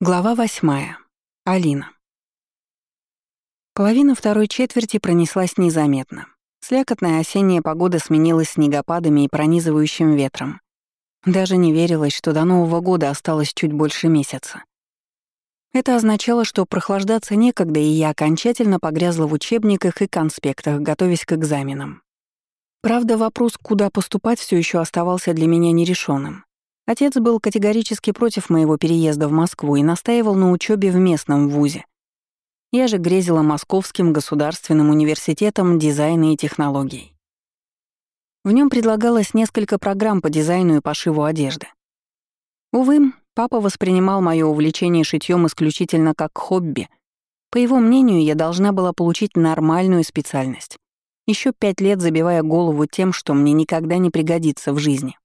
Глава восьмая. Алина. Половина второй четверти пронеслась незаметно. Слякотная осенняя погода сменилась снегопадами и пронизывающим ветром. Даже не верилось, что до Нового года осталось чуть больше месяца. Это означало, что прохлаждаться некогда, и я окончательно погрязла в учебниках и конспектах, готовясь к экзаменам. Правда, вопрос, куда поступать, все еще оставался для меня нерешенным. Отец был категорически против моего переезда в Москву и настаивал на учебе в местном вузе. Я же грезила Московским государственным университетом дизайна и технологий. В нем предлагалось несколько программ по дизайну и пошиву одежды. Увы, папа воспринимал мое увлечение шитьем исключительно как хобби. По его мнению, я должна была получить нормальную специальность, еще пять лет забивая голову тем, что мне никогда не пригодится в жизни.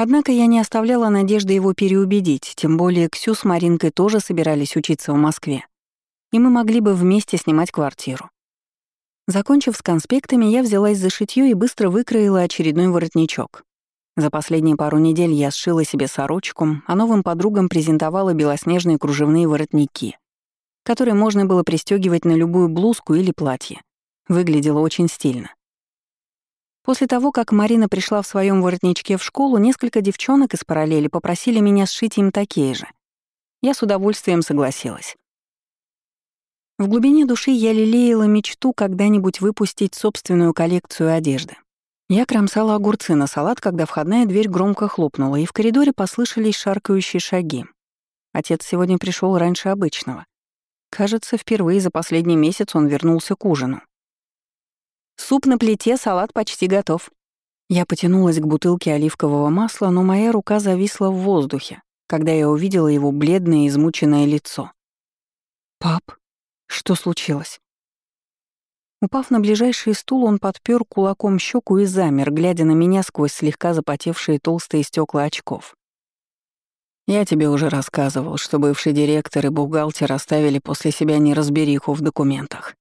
Однако я не оставляла надежды его переубедить, тем более Ксю с Маринкой тоже собирались учиться в Москве. И мы могли бы вместе снимать квартиру. Закончив с конспектами, я взялась за шитьё и быстро выкроила очередной воротничок. За последние пару недель я сшила себе сорочку, а новым подругам презентовала белоснежные кружевные воротники, которые можно было пристёгивать на любую блузку или платье. Выглядело очень стильно. После того, как Марина пришла в своем воротничке в школу, несколько девчонок из параллели попросили меня сшить им такие же. Я с удовольствием согласилась. В глубине души я лелеяла мечту когда-нибудь выпустить собственную коллекцию одежды. Я кромсала огурцы на салат, когда входная дверь громко хлопнула, и в коридоре послышались шаркающие шаги. Отец сегодня пришел раньше обычного. Кажется, впервые за последний месяц он вернулся к ужину. Суп на плите, салат почти готов. Я потянулась к бутылке оливкового масла, но моя рука зависла в воздухе, когда я увидела его бледное измученное лицо. «Пап, что случилось?» Упав на ближайший стул, он подпер кулаком щеку и замер, глядя на меня сквозь слегка запотевшие толстые стекла очков. «Я тебе уже рассказывал, что бывший директор и бухгалтер оставили после себя неразбериху в документах.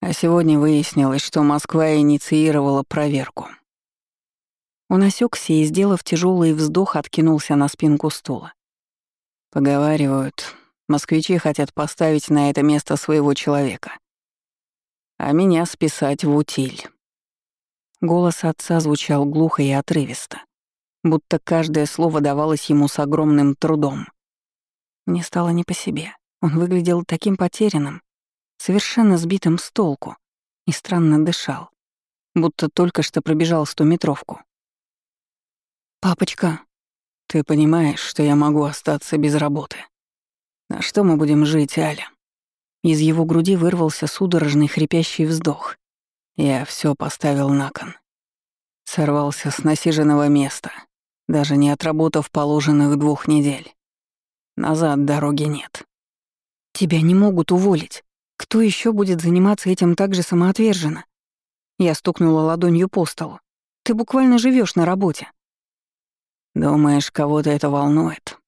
А сегодня выяснилось, что Москва инициировала проверку. Он осекся и, сделав тяжелый вздох, откинулся на спинку стула. Поговаривают, москвичи хотят поставить на это место своего человека. А меня списать в утиль. Голос отца звучал глухо и отрывисто, будто каждое слово давалось ему с огромным трудом. Мне стало не по себе. Он выглядел таким потерянным, совершенно сбитым с толку, и странно дышал, будто только что пробежал стометровку. «Папочка, ты понимаешь, что я могу остаться без работы? На что мы будем жить, Аля?» Из его груди вырвался судорожный хрипящий вздох. Я все поставил на кон. Сорвался с насиженного места, даже не отработав положенных двух недель. Назад дороги нет. Тебя не могут уволить. Кто еще будет заниматься этим так же самоотверженно? Я стукнула ладонью по столу. Ты буквально живешь на работе. Думаешь, кого-то это волнует?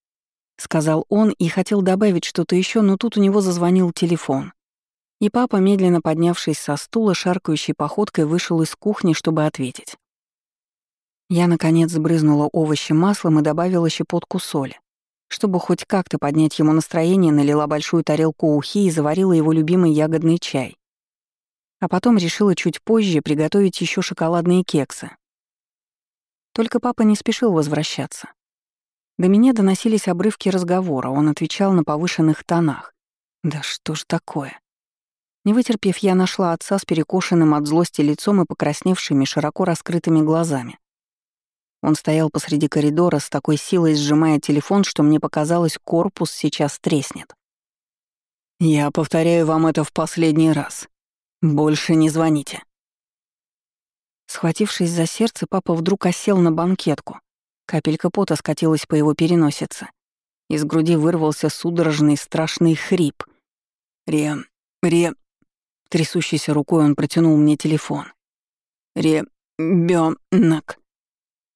Сказал он и хотел добавить что-то еще, но тут у него зазвонил телефон. И папа, медленно поднявшись со стула, шаркающей походкой вышел из кухни, чтобы ответить. Я, наконец, сбрызнула овощи маслом и добавила щепотку соли. Чтобы хоть как-то поднять ему настроение, налила большую тарелку ухи и заварила его любимый ягодный чай. А потом решила чуть позже приготовить еще шоколадные кексы. Только папа не спешил возвращаться. До меня доносились обрывки разговора, он отвечал на повышенных тонах. Да что ж такое? Не вытерпев, я нашла отца с перекошенным от злости лицом и покрасневшими, широко раскрытыми глазами. Он стоял посреди коридора с такой силой, сжимая телефон, что мне показалось, корпус сейчас треснет. «Я повторяю вам это в последний раз. Больше не звоните». Схватившись за сердце, папа вдруг осел на банкетку. Капелька пота скатилась по его переносице. Из груди вырвался судорожный страшный хрип. «Ре... ре...» Трясущейся рукой он протянул мне телефон. «Ре...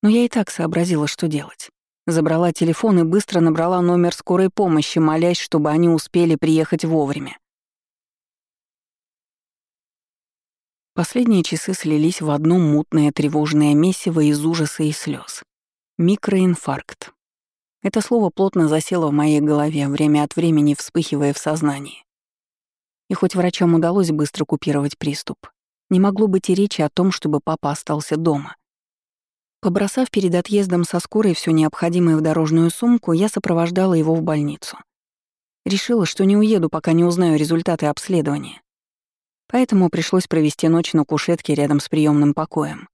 бёнок...» Но я и так сообразила, что делать. Забрала телефон и быстро набрала номер скорой помощи, молясь, чтобы они успели приехать вовремя. Последние часы слились в одно мутное тревожное месиво из ужаса и слез. Микроинфаркт. Это слово плотно засело в моей голове, время от времени вспыхивая в сознании. И хоть врачам удалось быстро купировать приступ, не могло быть и речи о том, чтобы папа остался дома. Побросав перед отъездом со скорой все необходимое в дорожную сумку, я сопровождала его в больницу. Решила, что не уеду, пока не узнаю результаты обследования. Поэтому пришлось провести ночь на кушетке рядом с приемным покоем.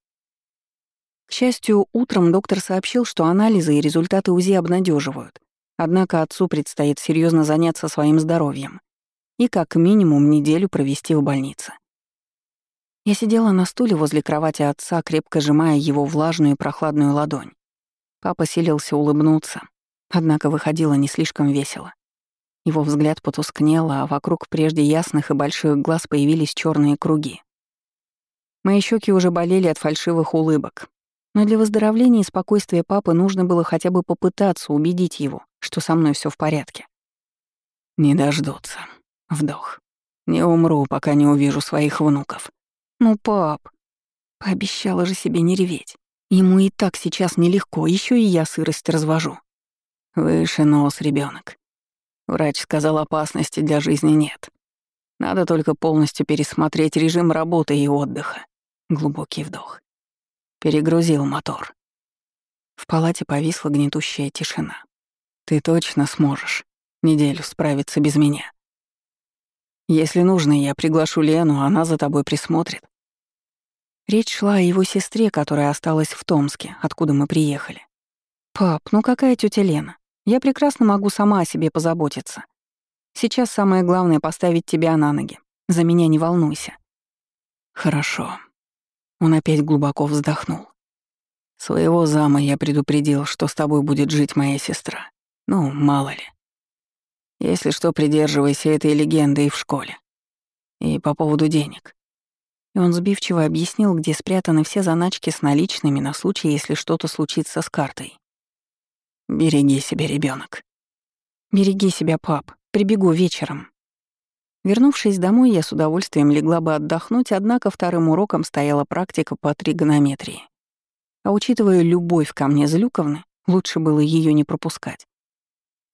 К счастью, утром доктор сообщил, что анализы и результаты УЗИ обнадеживают. Однако отцу предстоит серьезно заняться своим здоровьем и как минимум неделю провести в больнице. Я сидела на стуле возле кровати отца, крепко сжимая его влажную и прохладную ладонь. Папа силился улыбнуться, однако выходило не слишком весело. Его взгляд потускнел, а вокруг прежде ясных и больших глаз появились черные круги. Мои щеки уже болели от фальшивых улыбок. Но для выздоровления и спокойствия папы нужно было хотя бы попытаться убедить его, что со мной все в порядке. Не дождутся. Вдох. Не умру, пока не увижу своих внуков. Ну, пап, пообещала же себе не реветь. Ему и так сейчас нелегко, еще и я сырость развожу. Выше нос, ребенок. Врач сказал, опасности для жизни нет. Надо только полностью пересмотреть режим работы и отдыха. Глубокий вдох. Перегрузил мотор. В палате повисла гнетущая тишина. Ты точно сможешь неделю справиться без меня. Если нужно, я приглашу Лену, она за тобой присмотрит. Речь шла о его сестре, которая осталась в Томске, откуда мы приехали. «Пап, ну какая тетя Лена? Я прекрасно могу сама о себе позаботиться. Сейчас самое главное — поставить тебя на ноги. За меня не волнуйся». «Хорошо». Он опять глубоко вздохнул. «Своего зама я предупредил, что с тобой будет жить моя сестра. Ну, мало ли. Если что, придерживайся этой легенды и в школе. И по поводу денег». И он сбивчиво объяснил, где спрятаны все заначки с наличными на случай, если что-то случится с картой. Береги себя, ребенок. Береги себя, пап. Прибегу вечером. Вернувшись домой, я с удовольствием легла бы отдохнуть, однако вторым уроком стояла практика по тригонометрии. А учитывая любовь ко мне Злюковны, лучше было ее не пропускать.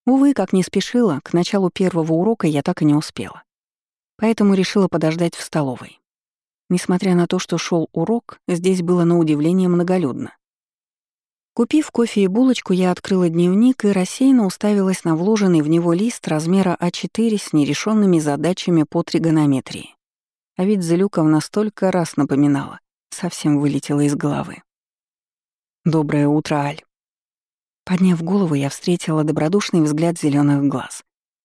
Увы, как не спешила, к началу первого урока я так и не успела. Поэтому решила подождать в столовой. Несмотря на то, что шел урок, здесь было на удивление многолюдно. Купив кофе и булочку, я открыла дневник и рассеянно уставилась на вложенный в него лист размера А4 с нерешенными задачами по тригонометрии. А ведь Залюков столько раз напоминала, совсем вылетела из головы. «Доброе утро, Аль». Подняв голову, я встретила добродушный взгляд зеленых глаз.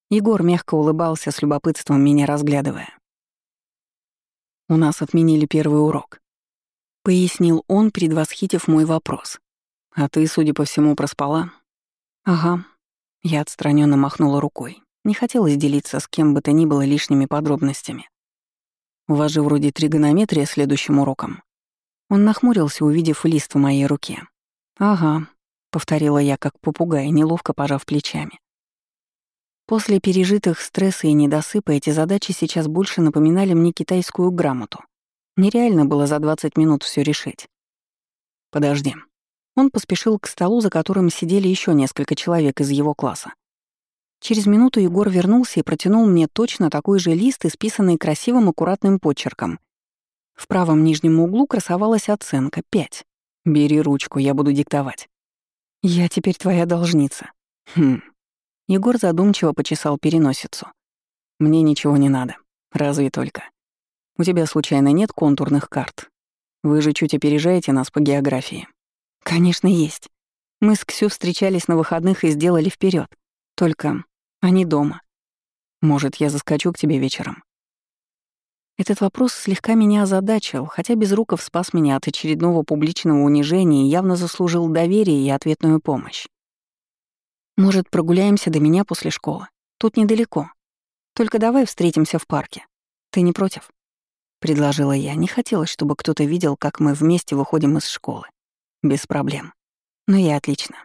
Егор мягко улыбался с любопытством, меня разглядывая. «У нас отменили первый урок», — пояснил он, предвосхитив мой вопрос. А ты, судя по всему, проспала? Ага. Я отстраненно махнула рукой. Не хотелось делиться с кем бы то ни было лишними подробностями. У вас же вроде тригонометрия следующим уроком. Он нахмурился, увидев лист в моей руке. «Ага», — повторила я, как попугай, неловко пожав плечами. После пережитых стресса и недосыпа эти задачи сейчас больше напоминали мне китайскую грамоту. Нереально было за 20 минут все решить. «Подожди», он поспешил к столу, за которым сидели еще несколько человек из его класса. Через минуту Егор вернулся и протянул мне точно такой же лист, исписанный красивым аккуратным почерком. В правом нижнем углу красовалась оценка — 5. «Бери ручку, я буду диктовать». «Я теперь твоя должница». «Хм». Егор задумчиво почесал переносицу. «Мне ничего не надо. Разве только. У тебя случайно нет контурных карт? Вы же чуть опережаете нас по географии». Конечно, есть. Мы с Ксю встречались на выходных и сделали вперед. Только они дома. Может, я заскочу к тебе вечером? Этот вопрос слегка меня озадачил, хотя Безруков спас меня от очередного публичного унижения и явно заслужил доверие и ответную помощь. Может, прогуляемся до меня после школы? Тут недалеко. Только давай встретимся в парке. Ты не против? Предложила я. Не хотелось, чтобы кто-то видел, как мы вместе выходим из школы. Без проблем. Но я отлично.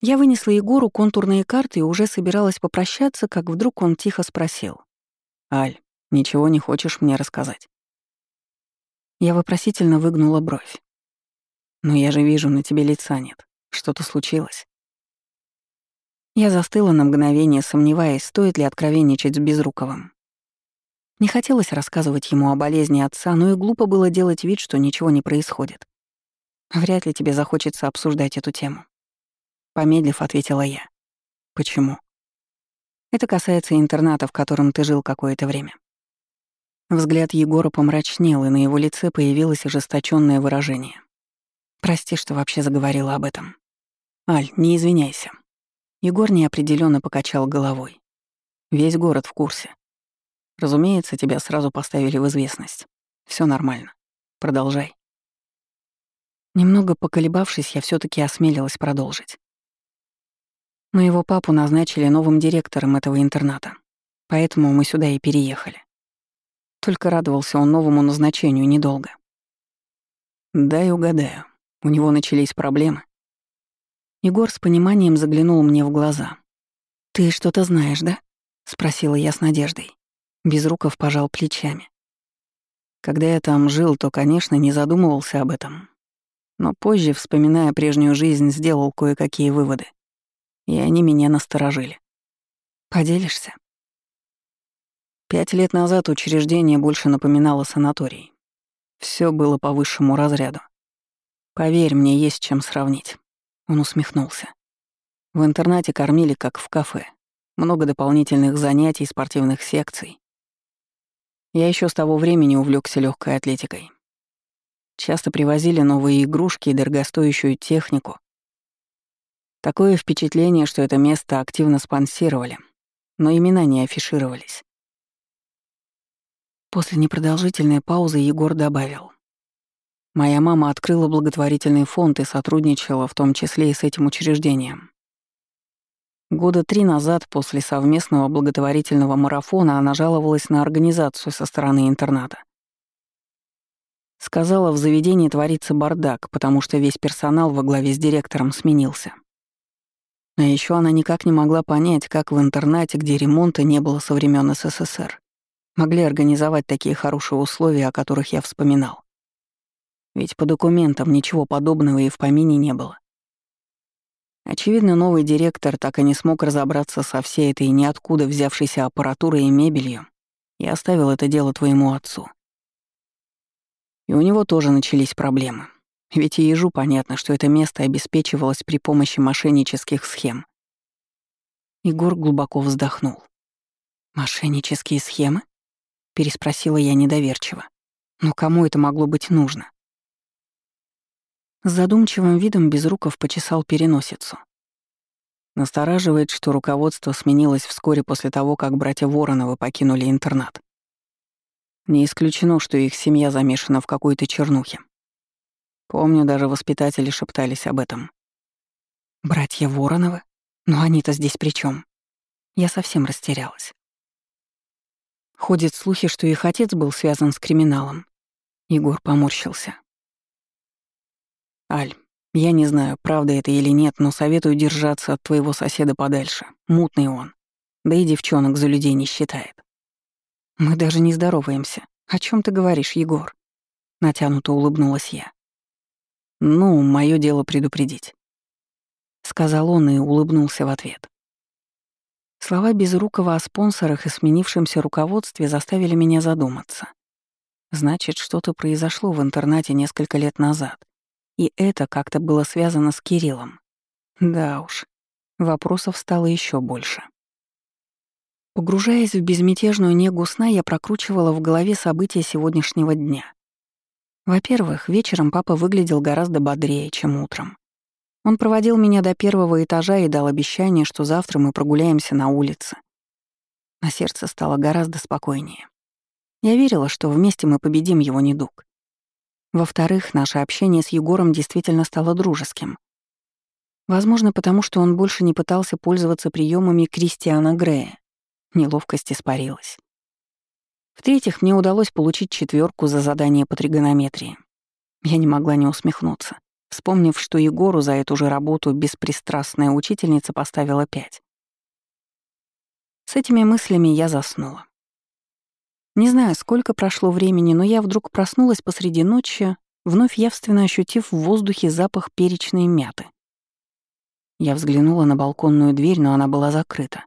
Я вынесла Егору контурные карты и уже собиралась попрощаться, как вдруг он тихо спросил. «Аль, ничего не хочешь мне рассказать?» Я вопросительно выгнула бровь. «Но я же вижу, на тебе лица нет. Что-то случилось?» Я застыла на мгновение, сомневаясь, стоит ли откровенничать с Безруковым. Не хотелось рассказывать ему о болезни отца, но и глупо было делать вид, что ничего не происходит. Вряд ли тебе захочется обсуждать эту тему. Помедлив, ответила я. Почему? Это касается интерната, в котором ты жил какое-то время. Взгляд Егора помрачнел, и на его лице появилось ожесточенное выражение. Прости, что вообще заговорила об этом. Аль, не извиняйся. Егор неопределенно покачал головой. Весь город в курсе. Разумеется, тебя сразу поставили в известность. Все нормально. Продолжай. Немного поколебавшись, я все таки осмелилась продолжить. Но его папу назначили новым директором этого интерната, поэтому мы сюда и переехали. Только радовался он новому назначению недолго. Дай угадаю, у него начались проблемы. Егор с пониманием заглянул мне в глаза. «Ты что-то знаешь, да?» — спросила я с надеждой. Безруков пожал плечами. Когда я там жил, то, конечно, не задумывался об этом. Но позже, вспоминая прежнюю жизнь, сделал кое-какие выводы. И они меня насторожили. Поделишься? Пять лет назад учреждение больше напоминало санаторий. Все было по высшему разряду. Поверь, мне есть чем сравнить. Он усмехнулся. В интернате кормили, как в кафе. Много дополнительных занятий, спортивных секций. Я еще с того времени увлекся легкой атлетикой. Часто привозили новые игрушки и дорогостоящую технику. Такое впечатление, что это место активно спонсировали, но имена не афишировались. После непродолжительной паузы Егор добавил. Моя мама открыла благотворительный фонд и сотрудничала в том числе и с этим учреждением. Года три назад, после совместного благотворительного марафона, она жаловалась на организацию со стороны интерната. Сказала, в заведении творится бардак, потому что весь персонал во главе с директором сменился. А еще она никак не могла понять, как в интернате, где ремонта не было со времен СССР, могли организовать такие хорошие условия, о которых я вспоминал. Ведь по документам ничего подобного и в помине не было. Очевидно, новый директор так и не смог разобраться со всей этой ниоткуда взявшейся аппаратурой и мебелью и оставил это дело твоему отцу. И у него тоже начались проблемы. Ведь и ежу понятно, что это место обеспечивалось при помощи мошеннических схем. Егор глубоко вздохнул. «Мошеннические схемы?» — переспросила я недоверчиво. «Но кому это могло быть нужно?» С задумчивым видом Безруков почесал переносицу. Настораживает, что руководство сменилось вскоре после того, как братья Вороновы покинули интернат. Не исключено, что их семья замешана в какой-то чернухе. Помню, даже воспитатели шептались об этом. «Братья Вороновы? Но они-то здесь при чем? Я совсем растерялась. Ходят слухи, что их отец был связан с криминалом. Егор поморщился. «Аль, я не знаю, правда это или нет, но советую держаться от твоего соседа подальше. Мутный он. Да и девчонок за людей не считает». «Мы даже не здороваемся. О чем ты говоришь, Егор?» Натянуто улыбнулась я. «Ну, мое дело предупредить», — сказал он и улыбнулся в ответ. Слова Безрукова о спонсорах и сменившемся руководстве заставили меня задуматься. Значит, что-то произошло в интернате несколько лет назад, и это как-то было связано с Кириллом. Да уж, вопросов стало еще больше. Погружаясь в безмятежную негу сна, я прокручивала в голове события сегодняшнего дня. Во-первых, вечером папа выглядел гораздо бодрее, чем утром. Он проводил меня до первого этажа и дал обещание, что завтра мы прогуляемся на улице. На сердце стало гораздо спокойнее. Я верила, что вместе мы победим его недуг. Во-вторых, наше общение с Егором действительно стало дружеским. Возможно, потому что он больше не пытался пользоваться приемами Кристиана Грея. Неловкость испарилась. В-третьих, мне удалось получить четверку за задание по тригонометрии. Я не могла не усмехнуться, вспомнив, что Егору за эту же работу беспристрастная учительница поставила пять. С этими мыслями я заснула. Не знаю, сколько прошло времени, но я вдруг проснулась посреди ночи, вновь явственно ощутив в воздухе запах перечной мяты. Я взглянула на балконную дверь, но она была закрыта.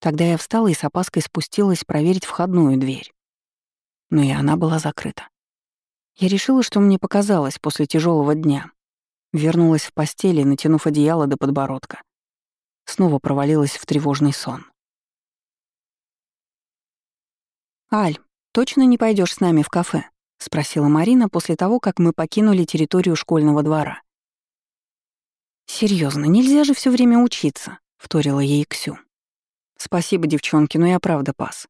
Тогда я встала и с опаской спустилась проверить входную дверь. Но и она была закрыта. Я решила, что мне показалось после тяжелого дня. Вернулась в постели, натянув одеяло до подбородка. Снова провалилась в тревожный сон. «Аль, точно не пойдешь с нами в кафе?» — спросила Марина после того, как мы покинули территорию школьного двора. Серьезно, нельзя же все время учиться», — вторила ей Ксю. «Спасибо, девчонки, но я правда пас».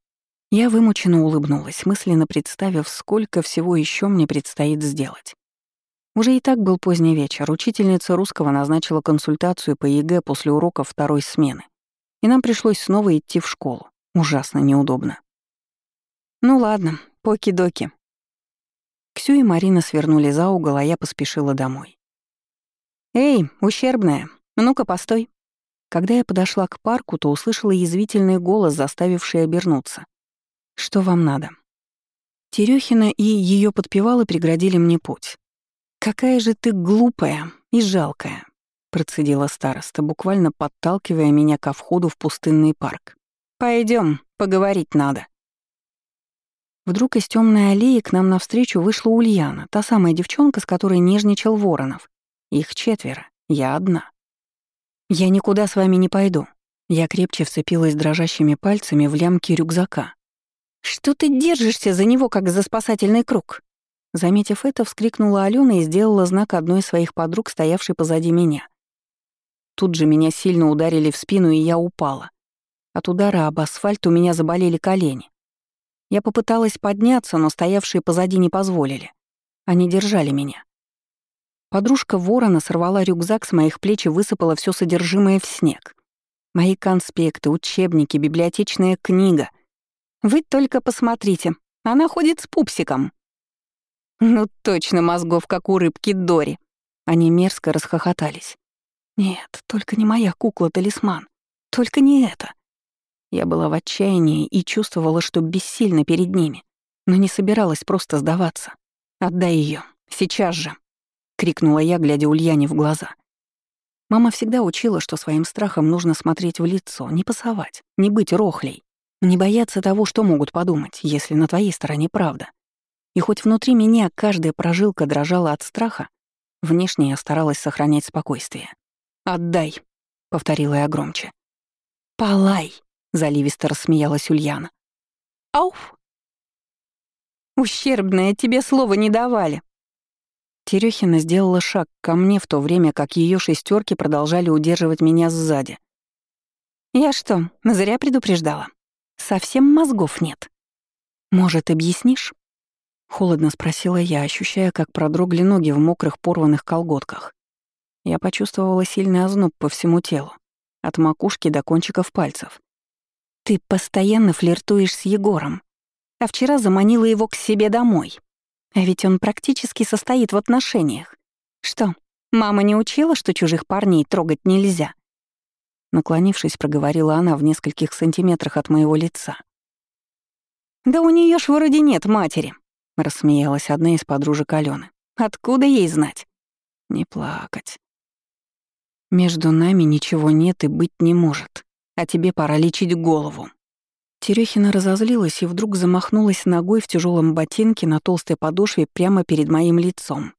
Я вымученно улыбнулась, мысленно представив, сколько всего еще мне предстоит сделать. Уже и так был поздний вечер. Учительница русского назначила консультацию по ЕГЭ после урока второй смены. И нам пришлось снова идти в школу. Ужасно неудобно. Ну ладно, поки-доки. Ксю и Марина свернули за угол, а я поспешила домой. «Эй, ущербная, ну-ка, постой». Когда я подошла к парку, то услышала язвительный голос, заставивший обернуться. «Что вам надо?» Терехина и ее подпевалы преградили мне путь. «Какая же ты глупая и жалкая», — процедила староста, буквально подталкивая меня ко входу в пустынный парк. Пойдем, поговорить надо». Вдруг из темной аллеи к нам навстречу вышла Ульяна, та самая девчонка, с которой нежничал Воронов. Их четверо, я одна. «Я никуда с вами не пойду». Я крепче вцепилась дрожащими пальцами в лямки рюкзака. «Что ты держишься за него, как за спасательный круг?» Заметив это, вскрикнула Алена и сделала знак одной из своих подруг, стоявшей позади меня. Тут же меня сильно ударили в спину, и я упала. От удара об асфальт у меня заболели колени. Я попыталась подняться, но стоявшие позади не позволили. Они держали меня. Подружка ворона сорвала рюкзак с моих плеч и высыпала все содержимое в снег. Мои конспекты, учебники, библиотечная книга. Вы только посмотрите, она ходит с пупсиком. Ну точно мозгов, как у рыбки Дори. Они мерзко расхохотались. Нет, только не моя кукла-талисман. Только не это. Я была в отчаянии и чувствовала, что бессильна перед ними, но не собиралась просто сдаваться. «Отдай ее, сейчас же!» — крикнула я, глядя Ульяне в глаза. Мама всегда учила, что своим страхом нужно смотреть в лицо, не пасовать, не быть рохлей, не бояться того, что могут подумать, если на твоей стороне правда. И хоть внутри меня каждая прожилка дрожала от страха, внешне я старалась сохранять спокойствие. «Отдай», — повторила я громче. «Палай», — заливисто рассмеялась Ульяна. «Ауф!» «Ущербная, тебе слова не давали». Терехина сделала шаг ко мне в то время, как ее шестерки продолжали удерживать меня сзади. «Я что, зря предупреждала? Совсем мозгов нет. Может, объяснишь?» Холодно спросила я, ощущая, как продрогли ноги в мокрых порванных колготках. Я почувствовала сильный озноб по всему телу, от макушки до кончиков пальцев. «Ты постоянно флиртуешь с Егором, а вчера заманила его к себе домой. А ведь он практически состоит в отношениях. Что, мама не учила, что чужих парней трогать нельзя?» Наклонившись, проговорила она в нескольких сантиметрах от моего лица. «Да у нее ж вроде нет матери», — рассмеялась одна из подружек Алены. «Откуда ей знать?» «Не плакать. Между нами ничего нет и быть не может а тебе пора лечить голову». Терехина разозлилась и вдруг замахнулась ногой в тяжелом ботинке на толстой подошве прямо перед моим лицом.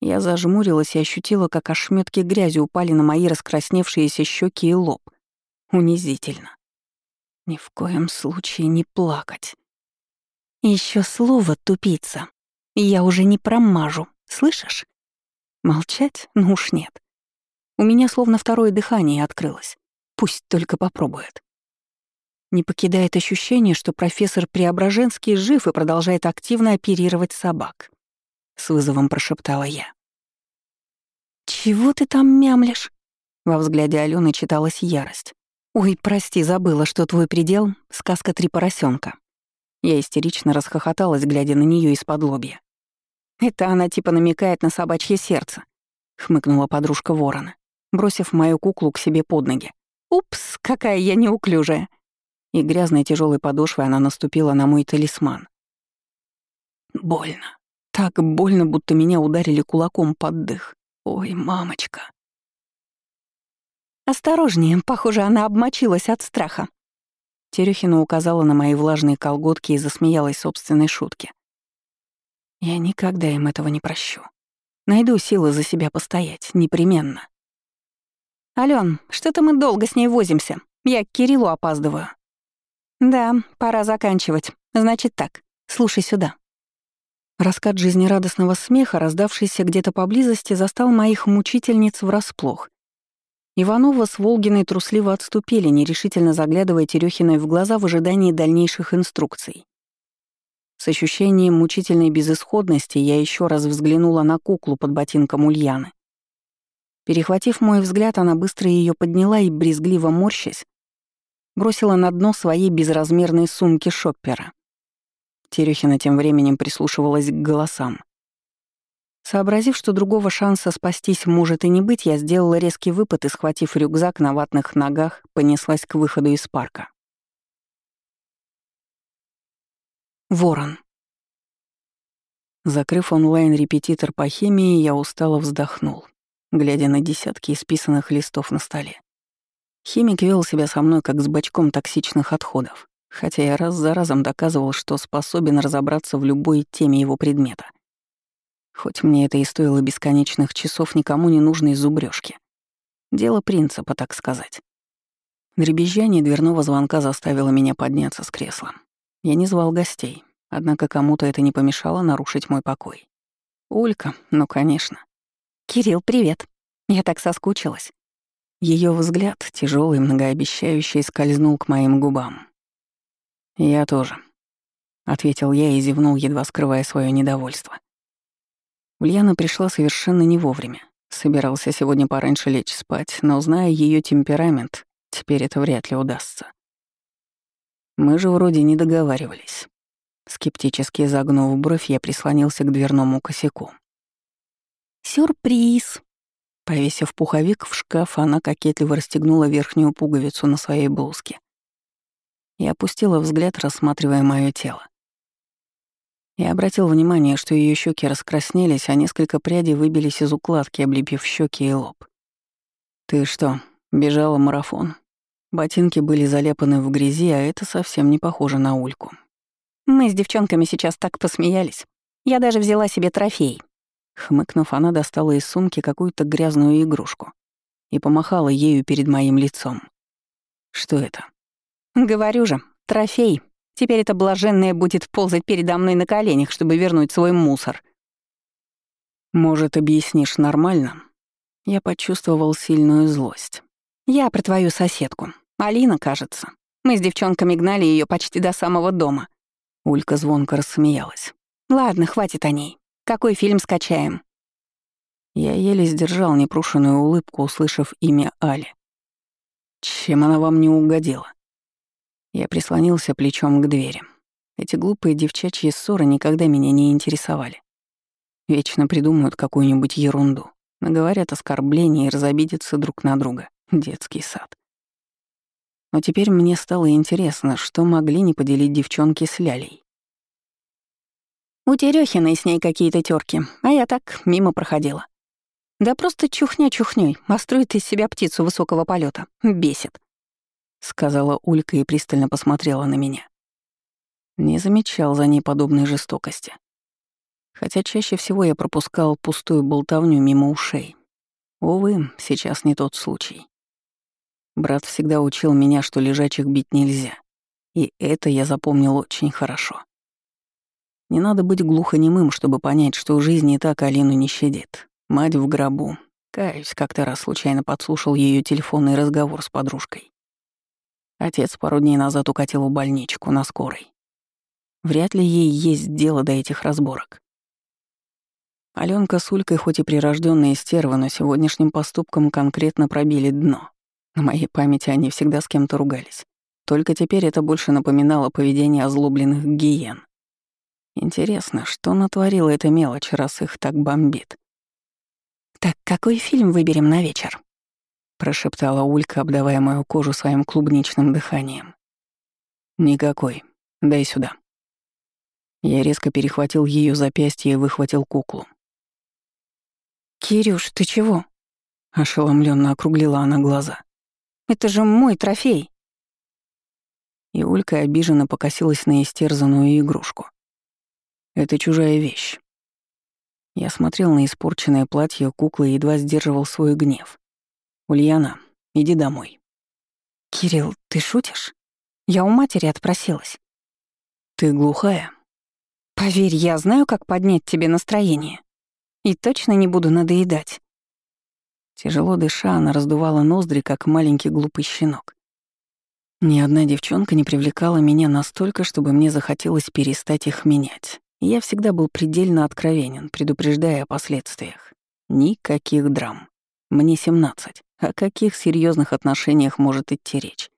Я зажмурилась и ощутила, как ошметки грязи упали на мои раскрасневшиеся щеки и лоб. Унизительно. Ни в коем случае не плакать. Еще слово тупица. Я уже не промажу, слышишь? Молчать? Ну уж нет. У меня словно второе дыхание открылось. Пусть только попробует. Не покидает ощущение, что профессор Преображенский жив и продолжает активно оперировать собак. С вызовом прошептала я. «Чего ты там мямлишь?» Во взгляде Алены читалась ярость. «Ой, прости, забыла, что твой предел — сказка «Три поросенка». Я истерично расхохоталась, глядя на нее из-под лобья. «Это она типа намекает на собачье сердце», — хмыкнула подружка ворона, бросив мою куклу к себе под ноги. «Упс, какая я неуклюжая!» И грязной тяжелой подошвой она наступила на мой талисман. Больно. Так больно, будто меня ударили кулаком под дых. Ой, мамочка. «Осторожнее, похоже, она обмочилась от страха». Терехина указала на мои влажные колготки и засмеялась собственной шутке. «Я никогда им этого не прощу. Найду силы за себя постоять, непременно». «Алён, что-то мы долго с ней возимся. Я к Кириллу опаздываю». «Да, пора заканчивать. Значит так, слушай сюда». Раскат жизнерадостного смеха, раздавшийся где-то поблизости, застал моих мучительниц врасплох. Иванова с Волгиной трусливо отступили, нерешительно заглядывая Терехиной в глаза в ожидании дальнейших инструкций. С ощущением мучительной безысходности я еще раз взглянула на куклу под ботинком Ульяны. Перехватив мой взгляд, она быстро ее подняла и, брезгливо морщась, бросила на дно своей безразмерной сумки шоппера. Терехина тем временем прислушивалась к голосам. Сообразив, что другого шанса спастись может и не быть, я сделала резкий выпад и, схватив рюкзак на ватных ногах, понеслась к выходу из парка. Ворон. Закрыв онлайн-репетитор по химии, я устало вздохнул, глядя на десятки исписанных листов на столе. Химик вел себя со мной как с бачком токсичных отходов, хотя я раз за разом доказывал, что способен разобраться в любой теме его предмета. Хоть мне это и стоило бесконечных часов никому не нужной зубрёжки. Дело принципа, так сказать. Дребезжание дверного звонка заставило меня подняться с кресла. Я не звал гостей, однако кому-то это не помешало нарушить мой покой. Улька, ну, конечно. «Кирилл, привет. Я так соскучилась». Ее взгляд, тяжелый, многообещающий, скользнул к моим губам. «Я тоже», — ответил я и зевнул, едва скрывая свое недовольство. Ульяна пришла совершенно не вовремя. Собирался сегодня пораньше лечь спать, но, зная ее темперамент, теперь это вряд ли удастся. Мы же вроде не договаривались. Скептически загнув бровь, я прислонился к дверному косяку. «Сюрприз!» Повесив пуховик в шкаф, она кокетливо расстегнула верхнюю пуговицу на своей блузке и опустила взгляд, рассматривая мое тело. Я обратил внимание, что ее щеки раскраснелись, а несколько прядей выбились из укладки, облепив щеки и лоб. «Ты что, бежала марафон?» Ботинки были заляпаны в грязи, а это совсем не похоже на ульку. «Мы с девчонками сейчас так посмеялись. Я даже взяла себе трофей». Хмыкнув, она достала из сумки какую-то грязную игрушку и помахала ею перед моим лицом. «Что это?» «Говорю же, трофей. Теперь эта блаженная будет ползать передо мной на коленях, чтобы вернуть свой мусор». «Может, объяснишь нормально?» Я почувствовал сильную злость. «Я про твою соседку. Алина, кажется. Мы с девчонками гнали ее почти до самого дома». Улька звонко рассмеялась. «Ладно, хватит о ней. Какой фильм скачаем?» Я еле сдержал непрошенную улыбку, услышав имя Али. Чем она вам не угодила? Я прислонился плечом к двери. Эти глупые девчачьи ссоры никогда меня не интересовали. Вечно придумают какую-нибудь ерунду, наговорят оскорбления и разобидятся друг на друга. Детский сад. Но теперь мне стало интересно, что могли не поделить девчонки с Лялей. У Терехиной с ней какие-то терки, а я так мимо проходила. Да просто чухня чухнёй, а из себя птицу высокого полета. Бесит сказала Улька и пристально посмотрела на меня. Не замечал за ней подобной жестокости. Хотя чаще всего я пропускал пустую болтовню мимо ушей. Увы, сейчас не тот случай. Брат всегда учил меня, что лежачих бить нельзя. И это я запомнил очень хорошо. Не надо быть глухонемым, чтобы понять, что жизнь и так Алину не щадит. Мать в гробу. Каюсь, как-то раз случайно подслушал ее телефонный разговор с подружкой. Отец пару дней назад укатил в больничку на скорой. Вряд ли ей есть дело до этих разборок. Алёнка с Улькой хоть и прирожденные стервы, но сегодняшним поступком конкретно пробили дно. На моей памяти они всегда с кем-то ругались. Только теперь это больше напоминало поведение озлобленных гиен. Интересно, что натворила эта мелочь, раз их так бомбит? «Так какой фильм выберем на вечер?» прошептала Улька, обдавая мою кожу своим клубничным дыханием. «Никакой. Дай сюда». Я резко перехватил ее запястье и выхватил куклу. «Кирюш, ты чего?» Ошеломленно округлила она глаза. Это же мой трофей!» И Улька обиженно покосилась на истерзанную игрушку. «Это чужая вещь». Я смотрел на испорченное платье куклы и едва сдерживал свой гнев. «Ульяна, иди домой». «Кирилл, ты шутишь? Я у матери отпросилась». «Ты глухая?» «Поверь, я знаю, как поднять тебе настроение. И точно не буду надоедать». Тяжело дыша, она раздувала ноздри, как маленький глупый щенок. Ни одна девчонка не привлекала меня настолько, чтобы мне захотелось перестать их менять. Я всегда был предельно откровенен, предупреждая о последствиях. Никаких драм. Мне 17. О каких серьезных отношениях может идти речь?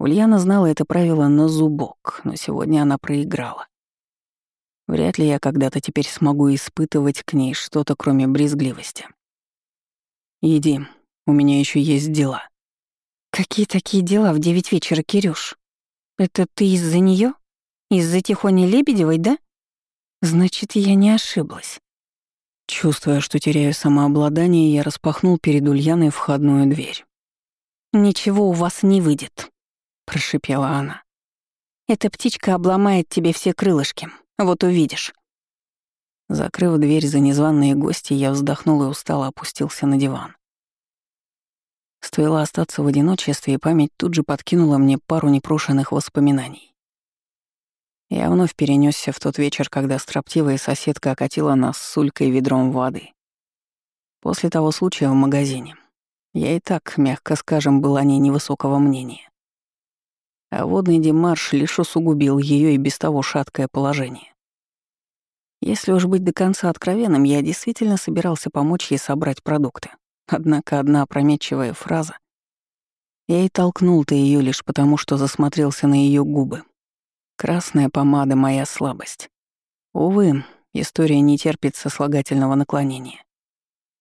Ульяна знала это правило на зубок, но сегодня она проиграла. Вряд ли я когда-то теперь смогу испытывать к ней что-то, кроме брезгливости. «Иди, у меня еще есть дела». «Какие такие дела в девять вечера, Кирюш? Это ты из-за нее? Из-за Тихони Лебедевой, да? Значит, я не ошиблась». Чувствуя, что теряю самообладание, я распахнул перед Ульяной входную дверь. «Ничего у вас не выйдет», — прошипела она. «Эта птичка обломает тебе все крылышки, вот увидишь». Закрыв дверь за незваные гости, я вздохнул и устало опустился на диван. Стоило остаться в одиночестве, и память тут же подкинула мне пару непрошенных воспоминаний. Я вновь перенесся в тот вечер, когда строптивая соседка окатила нас с Улькой ведром воды. После того случая в магазине. Я и так, мягко скажем, был о ней невысокого мнения. А водный демарш лишь усугубил ее и без того шаткое положение. Если уж быть до конца откровенным, я действительно собирался помочь ей собрать продукты. Однако одна опрометчивая фраза. Я и толкнул-то ее лишь потому, что засмотрелся на ее губы. Красная помада — моя слабость. Увы, история не терпит сослагательного наклонения.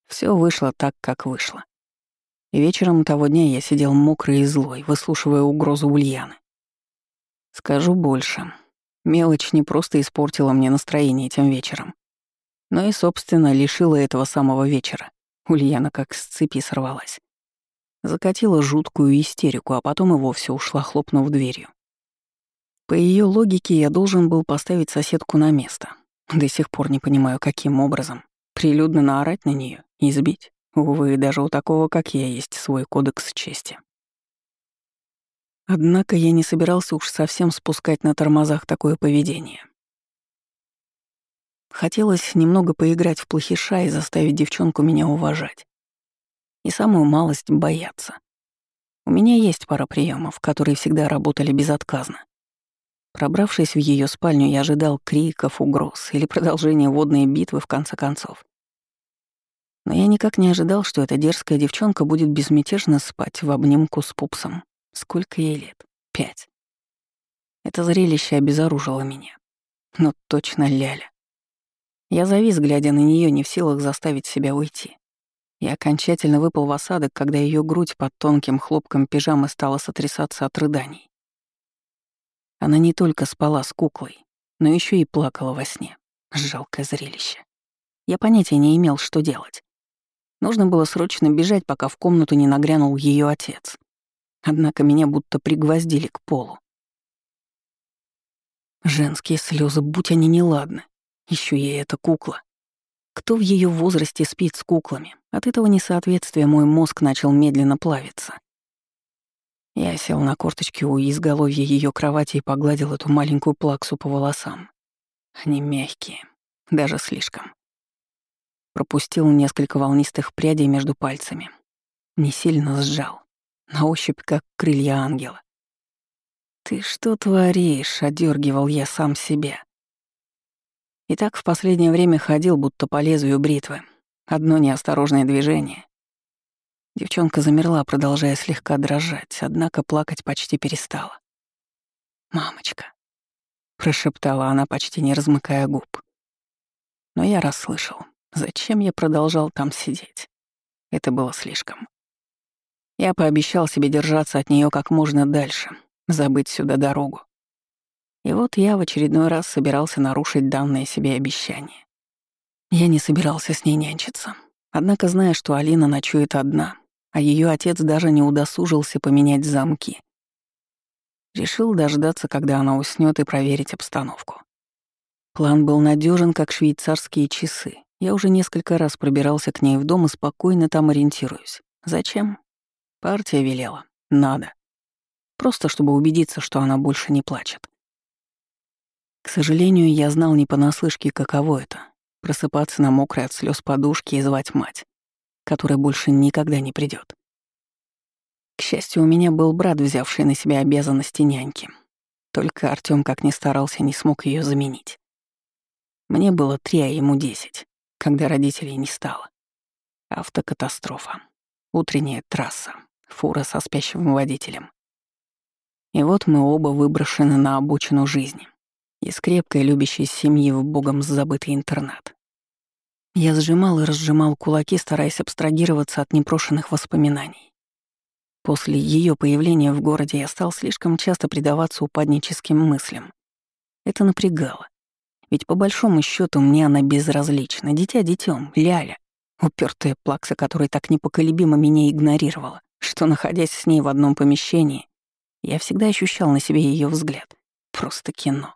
Все вышло так, как вышло. И вечером того дня я сидел мокрый и злой, выслушивая угрозу Ульяны. Скажу больше. Мелочь не просто испортила мне настроение тем вечером, но и, собственно, лишила этого самого вечера. Ульяна как с цепи сорвалась. Закатила жуткую истерику, а потом и вовсе ушла, хлопнув дверью. По ее логике я должен был поставить соседку на место. До сих пор не понимаю, каким образом. Прилюдно наорать на нее, избить. Увы, даже у такого, как я, есть свой кодекс чести. Однако я не собирался уж совсем спускать на тормозах такое поведение. Хотелось немного поиграть в плохиша и заставить девчонку меня уважать. И самую малость бояться. У меня есть пара приемов, которые всегда работали безотказно. Пробравшись в ее спальню, я ожидал криков, угроз или продолжения водной битвы в конце концов. Но я никак не ожидал, что эта дерзкая девчонка будет безмятежно спать в обнимку с пупсом. Сколько ей лет? Пять. Это зрелище обезоружило меня. Но точно ляля. Я завис, глядя на нее, не в силах заставить себя уйти. Я окончательно выпал в осадок, когда ее грудь под тонким хлопком пижамы стала сотрясаться от рыданий. Она не только спала с куклой, но еще и плакала во сне. Жалкое зрелище. Я понятия не имел, что делать. Нужно было срочно бежать, пока в комнату не нагрянул ее отец. Однако меня будто пригвоздили к полу. Женские слезы, будь они неладны. Еще и эта кукла. Кто в ее возрасте спит с куклами? От этого несоответствия мой мозг начал медленно плавиться. Я сел на корточки у изголовья ее кровати и погладил эту маленькую плаксу по волосам. Они мягкие, даже слишком. Пропустил несколько волнистых прядей между пальцами. Не сильно сжал на ощупь как крылья ангела. «Ты что творишь?» — одергивал я сам себя. И так в последнее время ходил, будто по лезвию бритвы. Одно неосторожное движение. Девчонка замерла, продолжая слегка дрожать, однако плакать почти перестала. «Мамочка», — прошептала она, почти не размыкая губ. Но я расслышал. Зачем я продолжал там сидеть? Это было слишком. Я пообещал себе держаться от нее как можно дальше, забыть сюда дорогу. И вот я в очередной раз собирался нарушить данное себе обещание. Я не собирался с ней нянчиться. Однако, зная, что Алина ночует одна, а ее отец даже не удосужился поменять замки. Решил дождаться, когда она уснет, и проверить обстановку. План был надежен, как швейцарские часы. Я уже несколько раз пробирался к ней в дом и спокойно там ориентируюсь. Зачем? Партия велела. Надо. Просто чтобы убедиться, что она больше не плачет. К сожалению, я знал не понаслышке, каково это — просыпаться на мокрой от слез подушке и звать мать, которая больше никогда не придет. К счастью, у меня был брат, взявший на себя обязанности няньки. Только Артём, как ни старался, не смог ее заменить. Мне было три, а ему десять, когда родителей не стало. Автокатастрофа. Утренняя трасса. Фура со спящим водителем. И вот мы оба выброшены на обочину жизни. Из крепкой любящей семьи в богом забытый интернат. Я сжимал и разжимал кулаки, стараясь абстрагироваться от непрошенных воспоминаний. После ее появления в городе я стал слишком часто предаваться упадническим мыслям. Это напрягало. Ведь по большому счету мне она безразлична. Дитя детем, ляля. Упертая плакса, которая так непоколебимо меня игнорировала, что, находясь с ней в одном помещении, я всегда ощущал на себе ее взгляд. Просто кино.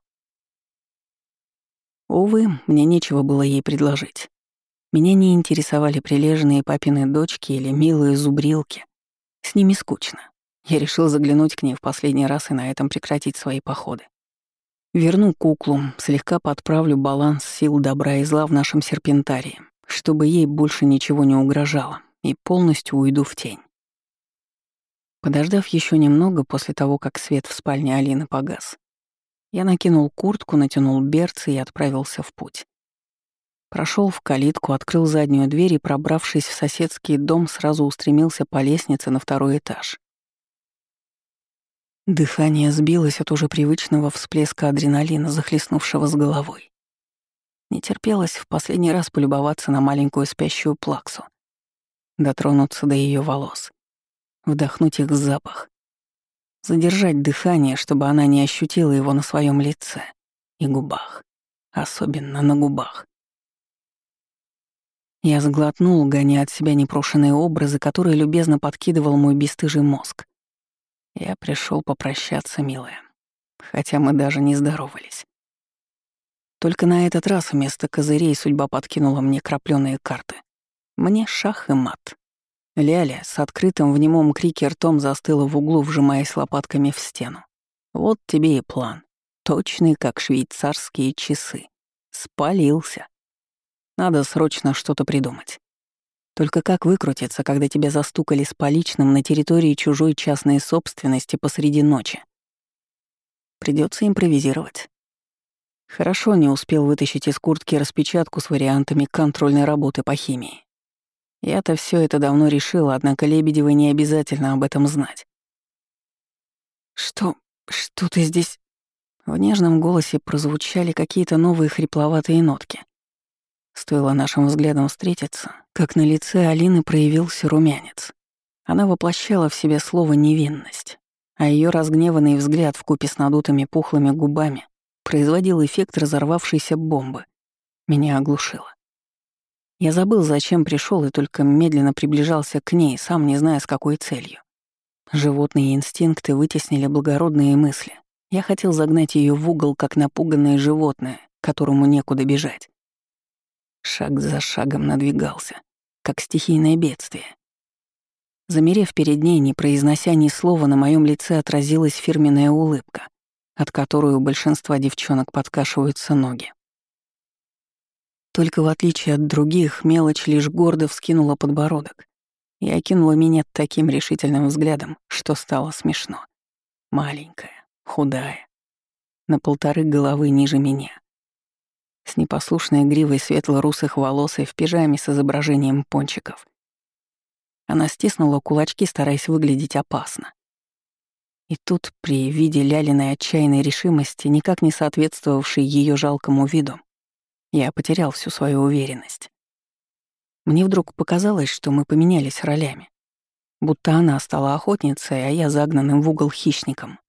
Увы, мне нечего было ей предложить. Меня не интересовали прилежные папины дочки или милые зубрилки. С ними скучно. Я решил заглянуть к ней в последний раз и на этом прекратить свои походы. Верну куклу, слегка подправлю баланс сил добра и зла в нашем серпентарии, чтобы ей больше ничего не угрожало, и полностью уйду в тень. Подождав еще немного после того, как свет в спальне Алины погас, я накинул куртку, натянул берцы и отправился в путь. Прошел в калитку, открыл заднюю дверь и, пробравшись в соседский дом, сразу устремился по лестнице на второй этаж. Дыхание сбилось от уже привычного всплеска адреналина, захлестнувшего с головой. Не терпелось в последний раз полюбоваться на маленькую спящую плаксу, дотронуться до ее волос, вдохнуть их запах, задержать дыхание, чтобы она не ощутила его на своем лице и губах, особенно на губах. Я сглотнул, гоня от себя непрошенные образы, которые любезно подкидывал мой бесстыжий мозг. Я пришел попрощаться, милая, хотя мы даже не здоровались. Только на этот раз вместо козырей судьба подкинула мне крапленые карты. Мне шах и мат. Ляля с открытым в немом крике ртом застыла в углу, вжимаясь лопатками в стену. Вот тебе и план. Точный, как швейцарские часы. Спалился. Надо срочно что-то придумать. Только как выкрутиться, когда тебя застукали с поличным на территории чужой частной собственности посреди ночи? Придется импровизировать. Хорошо не успел вытащить из куртки распечатку с вариантами контрольной работы по химии. Я-то все это давно решила, однако Лебедевой не обязательно об этом знать. «Что... что ты здесь...» В нежном голосе прозвучали какие-то новые хрипловатые нотки. Стоило нашим взглядам встретиться, как на лице Алины проявился румянец. Она воплощала в себе слово «невинность», а ее разгневанный взгляд в купе с надутыми пухлыми губами производил эффект разорвавшейся бомбы. Меня оглушило. Я забыл, зачем пришел, и только медленно приближался к ней, сам не зная, с какой целью. Животные инстинкты вытеснили благородные мысли. Я хотел загнать ее в угол, как напуганное животное, которому некуда бежать. Шаг за шагом надвигался, как стихийное бедствие. Замерев перед ней, не произнося ни слова, на моем лице отразилась фирменная улыбка, от которой у большинства девчонок подкашиваются ноги. Только в отличие от других, мелочь лишь гордо вскинула подбородок и окинула меня таким решительным взглядом, что стало смешно. Маленькая, худая, на полторы головы ниже меня. С непослушной гривой светло-русых волос и в пижаме с изображением пончиков. Она стиснула кулачки, стараясь выглядеть опасно. И тут, при виде Лялиной отчаянной решимости, никак не соответствовавшей ее жалкому виду, я потерял всю свою уверенность. Мне вдруг показалось, что мы поменялись ролями. Будто она стала охотницей, а я загнанным в угол хищником.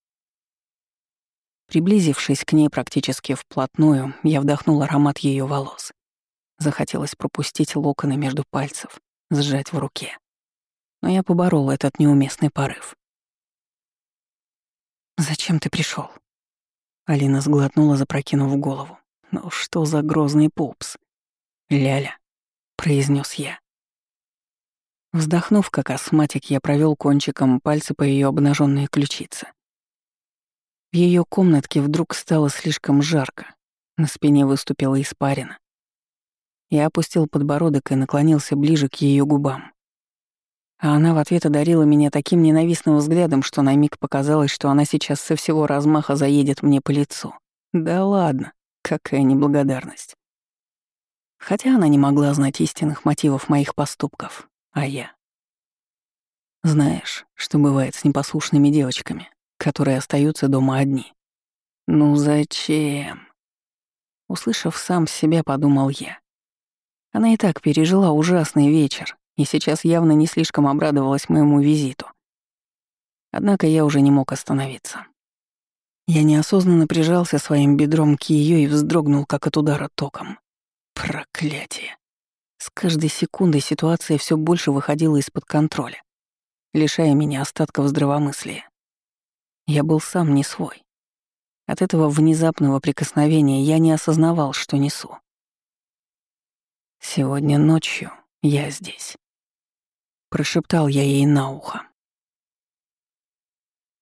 Приблизившись к ней практически вплотную, я вдохнул аромат ее волос. Захотелось пропустить локоны между пальцев, сжать в руке. но я поборол этот неуместный порыв. «Зачем ты пришел? Алина сглотнула, запрокинув голову. «Ну что за грозный пупс?» «Ляля», — произнес я. Вздохнув, как астматик, я провел кончиком пальца по ее обнаженной ключице. В ее комнатке вдруг стало слишком жарко, на спине выступила испарина. Я опустил подбородок и наклонился ближе к ее губам. А она в ответ одарила меня таким ненавистным взглядом, что на миг показалось, что она сейчас со всего размаха заедет мне по лицу. Да ладно, какая неблагодарность. Хотя она не могла знать истинных мотивов моих поступков, а я. Знаешь, что бывает с непослушными девочками, которые остаются дома одни? Ну зачем? Услышав сам себя, подумал я. Она и так пережила ужасный вечер и сейчас явно не слишком обрадовалась моему визиту. Однако я уже не мог остановиться. Я неосознанно прижался своим бедром к ее и вздрогнул, как от удара током. Проклятие. С каждой секундой ситуация все больше выходила из-под контроля, лишая меня остатков здравомыслия. Я был сам не свой. От этого внезапного прикосновения я не осознавал, что несу. Сегодня ночью я здесь. Прошептал я ей на ухо.